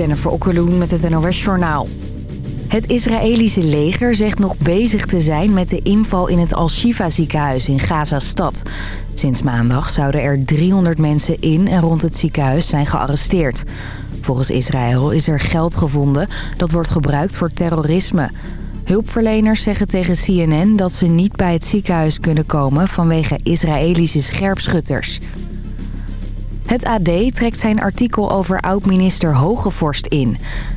Jennifer Okkeloen met het NOS Journaal. Het Israëlische leger zegt nog bezig te zijn met de inval in het Al-Shifa ziekenhuis in Gaza-stad. Sinds maandag zouden er 300 mensen in en rond het ziekenhuis zijn gearresteerd. Volgens Israël is er geld gevonden dat wordt gebruikt voor terrorisme. Hulpverleners zeggen tegen CNN dat ze niet bij het ziekenhuis kunnen komen vanwege Israëlische scherpschutters. Het AD trekt zijn artikel over oud-minister Hogevorst in.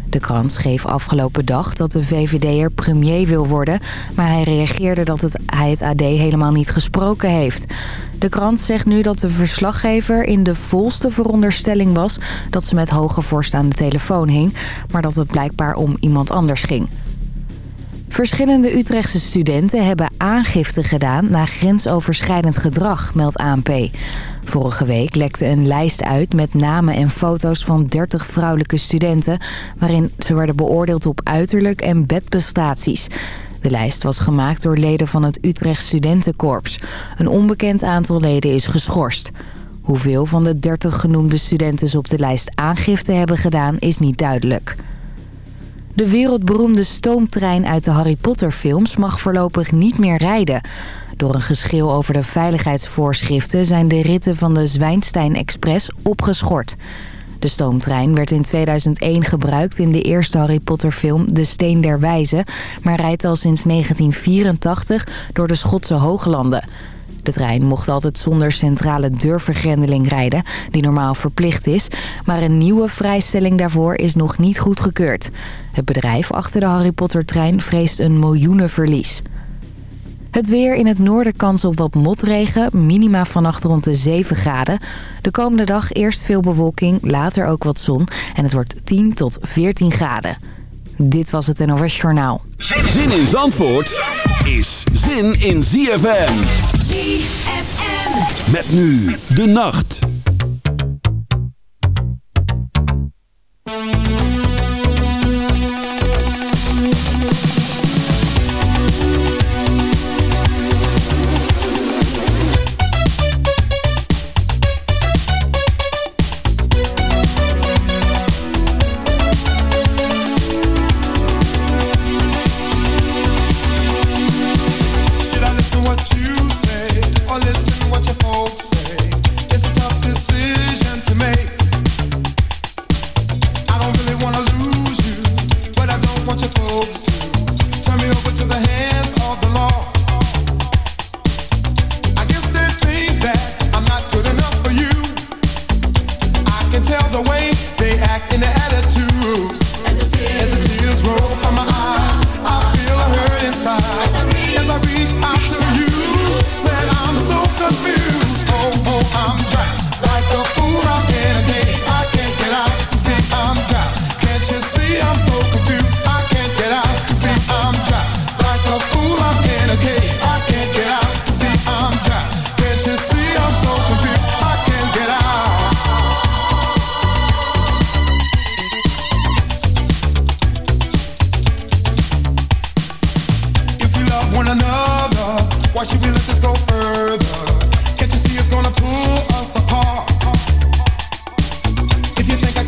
De krant schreef afgelopen dag dat de VVD'er premier wil worden... maar hij reageerde dat het, hij het AD helemaal niet gesproken heeft. De krant zegt nu dat de verslaggever in de volste veronderstelling was... dat ze met Hogevorst aan de telefoon hing... maar dat het blijkbaar om iemand anders ging. Verschillende Utrechtse studenten hebben aangifte gedaan na grensoverschrijdend gedrag, meldt ANP. Vorige week lekte een lijst uit met namen en foto's van 30 vrouwelijke studenten... waarin ze werden beoordeeld op uiterlijk en bedprestaties. De lijst was gemaakt door leden van het Utrecht Studentenkorps. Een onbekend aantal leden is geschorst. Hoeveel van de 30 genoemde studenten op de lijst aangifte hebben gedaan is niet duidelijk. De wereldberoemde stoomtrein uit de Harry Potter films mag voorlopig niet meer rijden. Door een geschil over de veiligheidsvoorschriften zijn de ritten van de Zwijnstein Express opgeschort. De stoomtrein werd in 2001 gebruikt in de eerste Harry Potter film De Steen der Wijze... maar rijdt al sinds 1984 door de Schotse Hooglanden. De trein mocht altijd zonder centrale deurvergrendeling rijden, die normaal verplicht is. Maar een nieuwe vrijstelling daarvoor is nog niet goedgekeurd. Het bedrijf achter de Harry Potter-trein vreest een miljoenenverlies. Het weer in het noorden kans op wat motregen. Minima vannacht rond de 7 graden. De komende dag eerst veel bewolking, later ook wat zon. En het wordt 10 tot 14 graden. Dit was het NOS Journaal. Zin in Zandvoort is zin in ZFM. Met nu de nacht.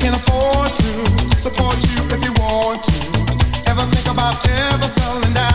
can afford to support you if you want to. Ever think about ever selling down?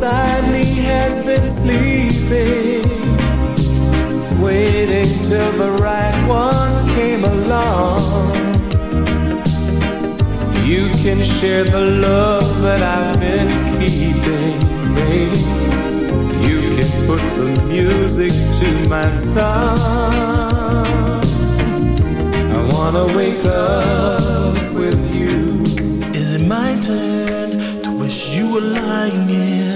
love inside me has been sleeping, waiting till the right one came along. You can share the love that I've been keeping, baby You can put the music to my song. I wanna wake up with you. Is it my turn to wish you were lying here?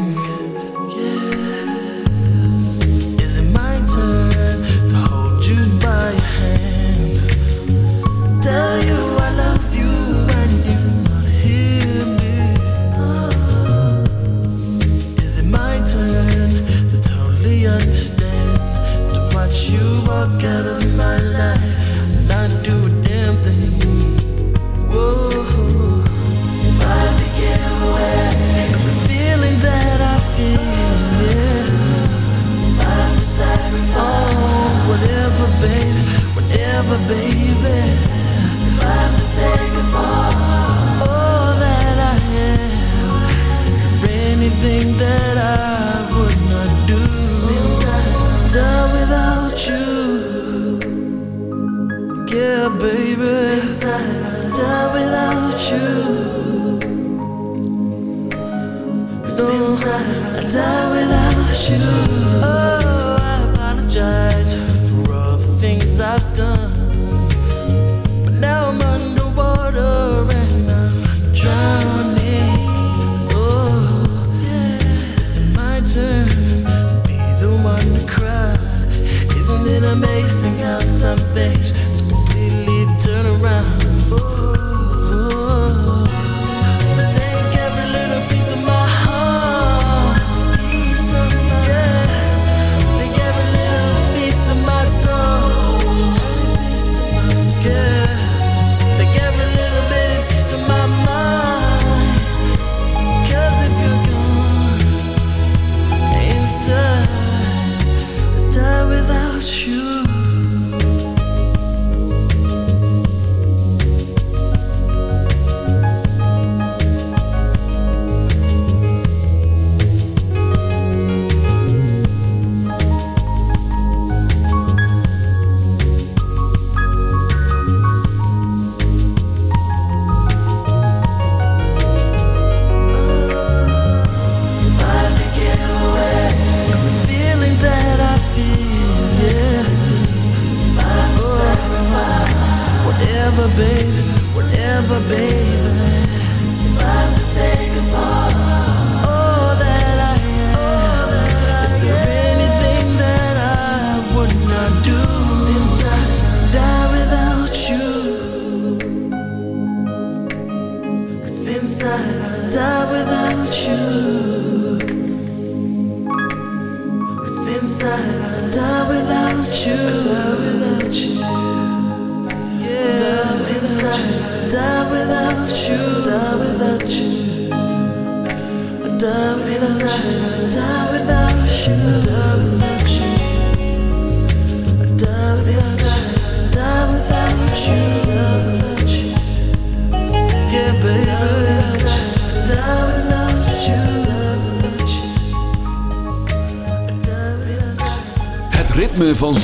understand to watch you walk out of my life.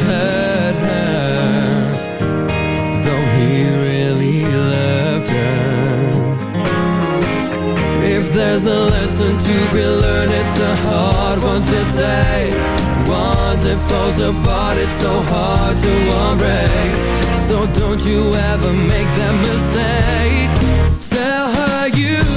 hurt her Though he really loved her. If there's a lesson to be learned It's a hard one to take. Once it falls apart It's so hard to unbreak. So don't you ever make that mistake. Tell her you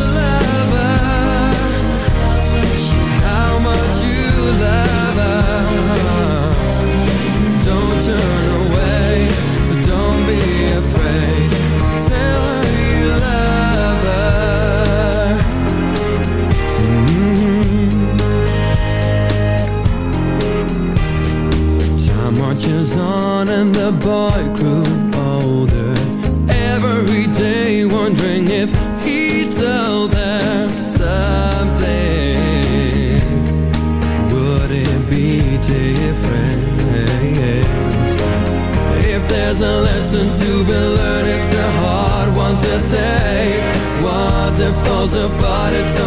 the boy grew older. Every day wondering if he'd tell them something. Would it be different? If there's a lesson to be learned? It's a hard one to take. What it. falls apart, it's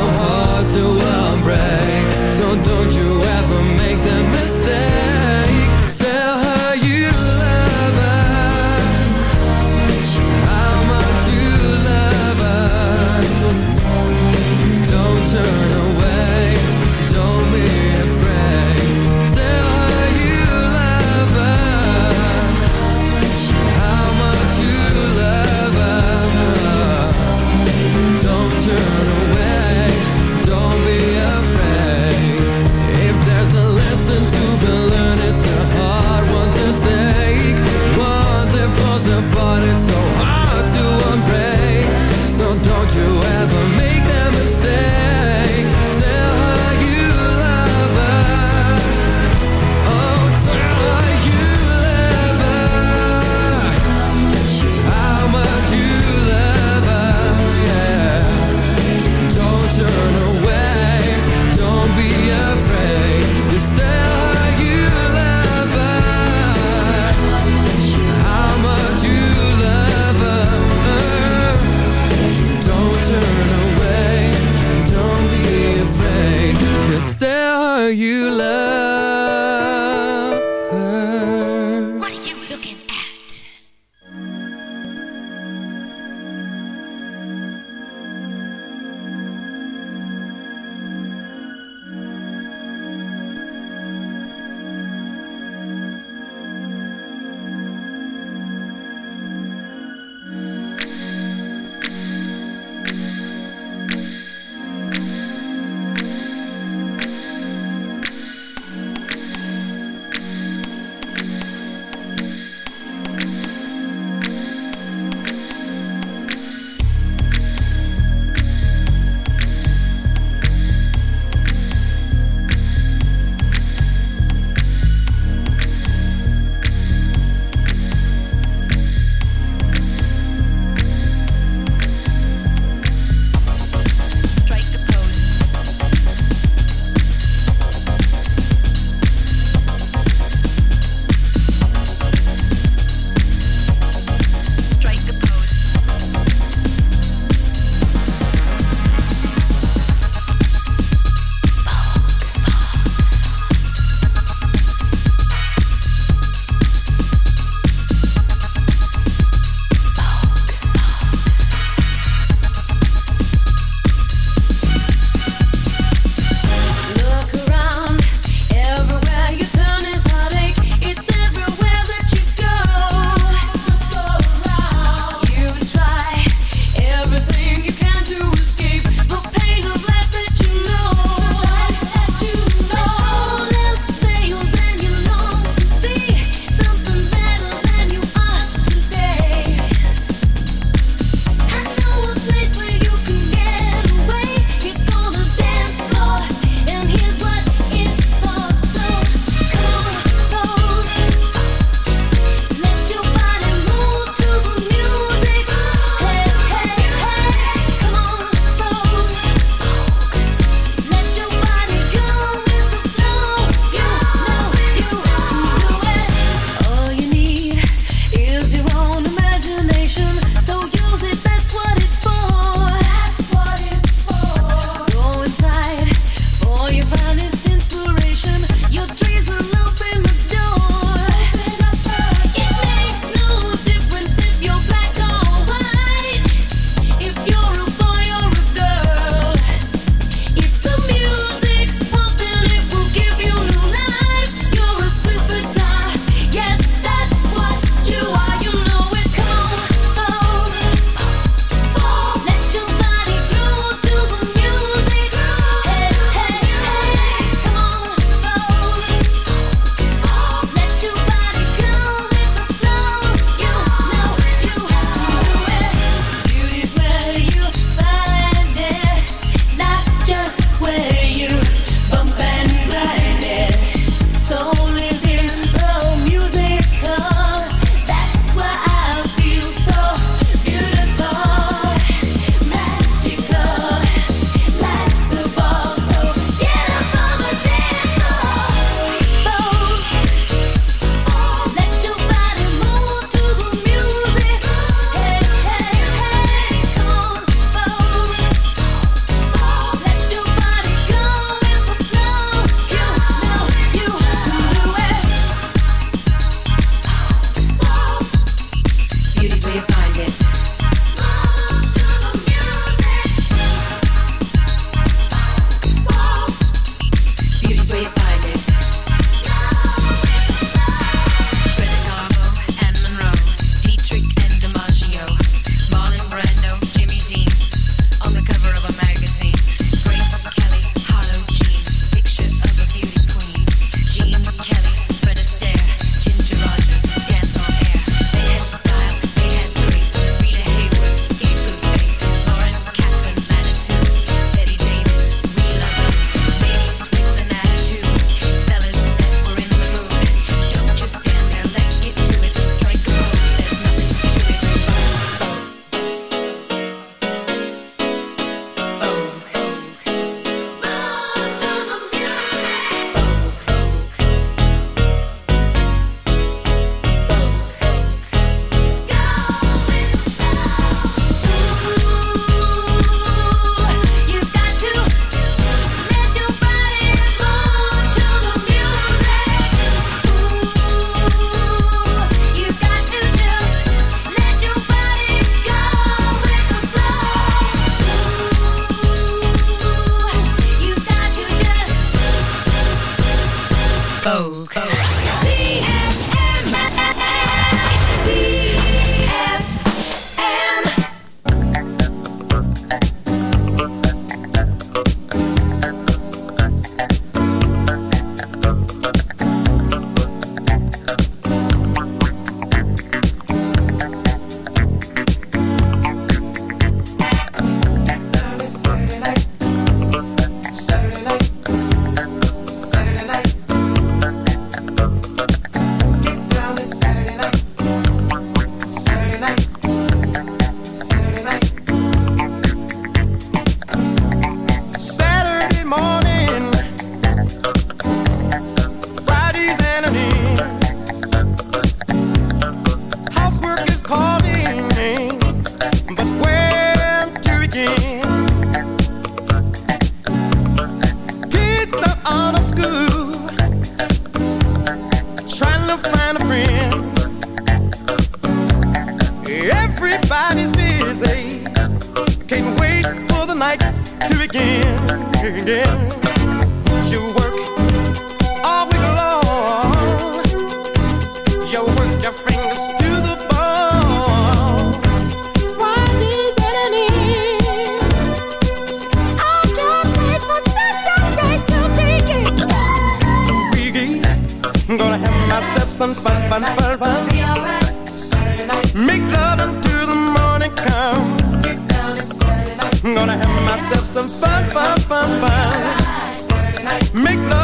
Make love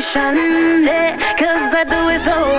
motivation, yeah, cause I do it so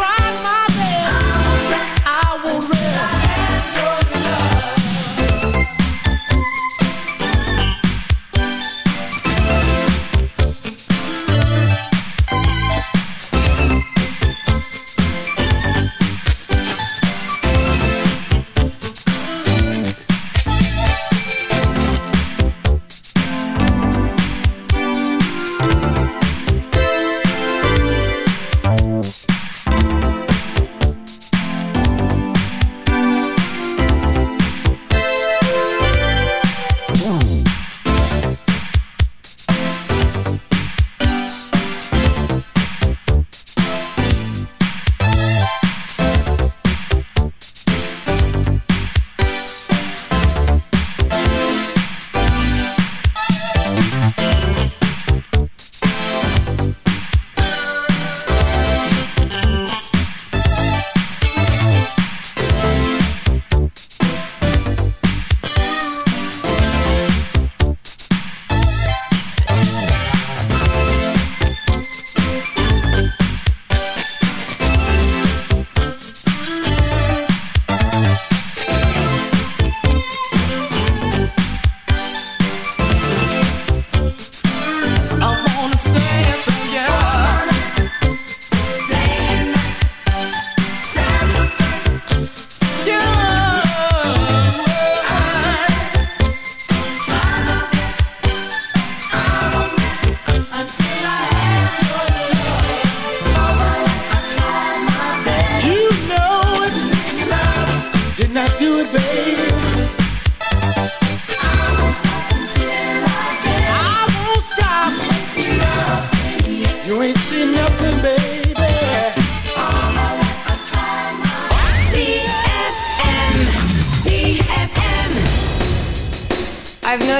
I've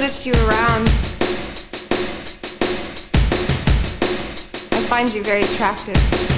noticed you around. Um,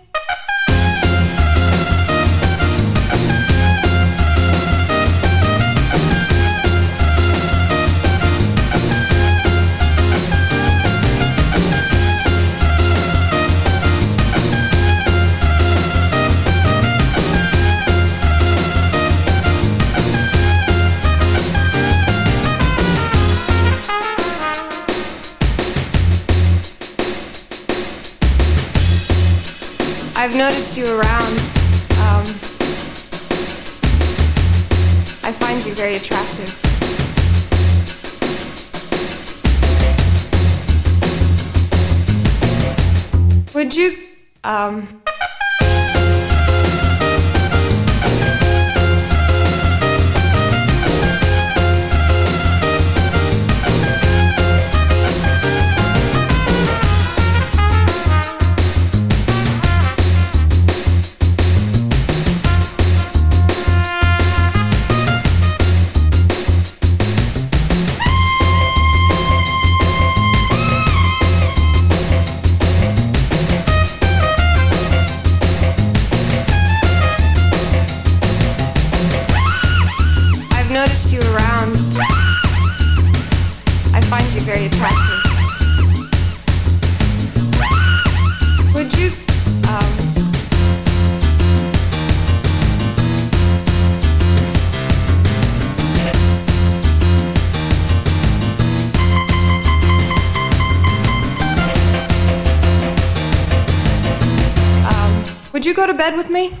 Um, bed with me?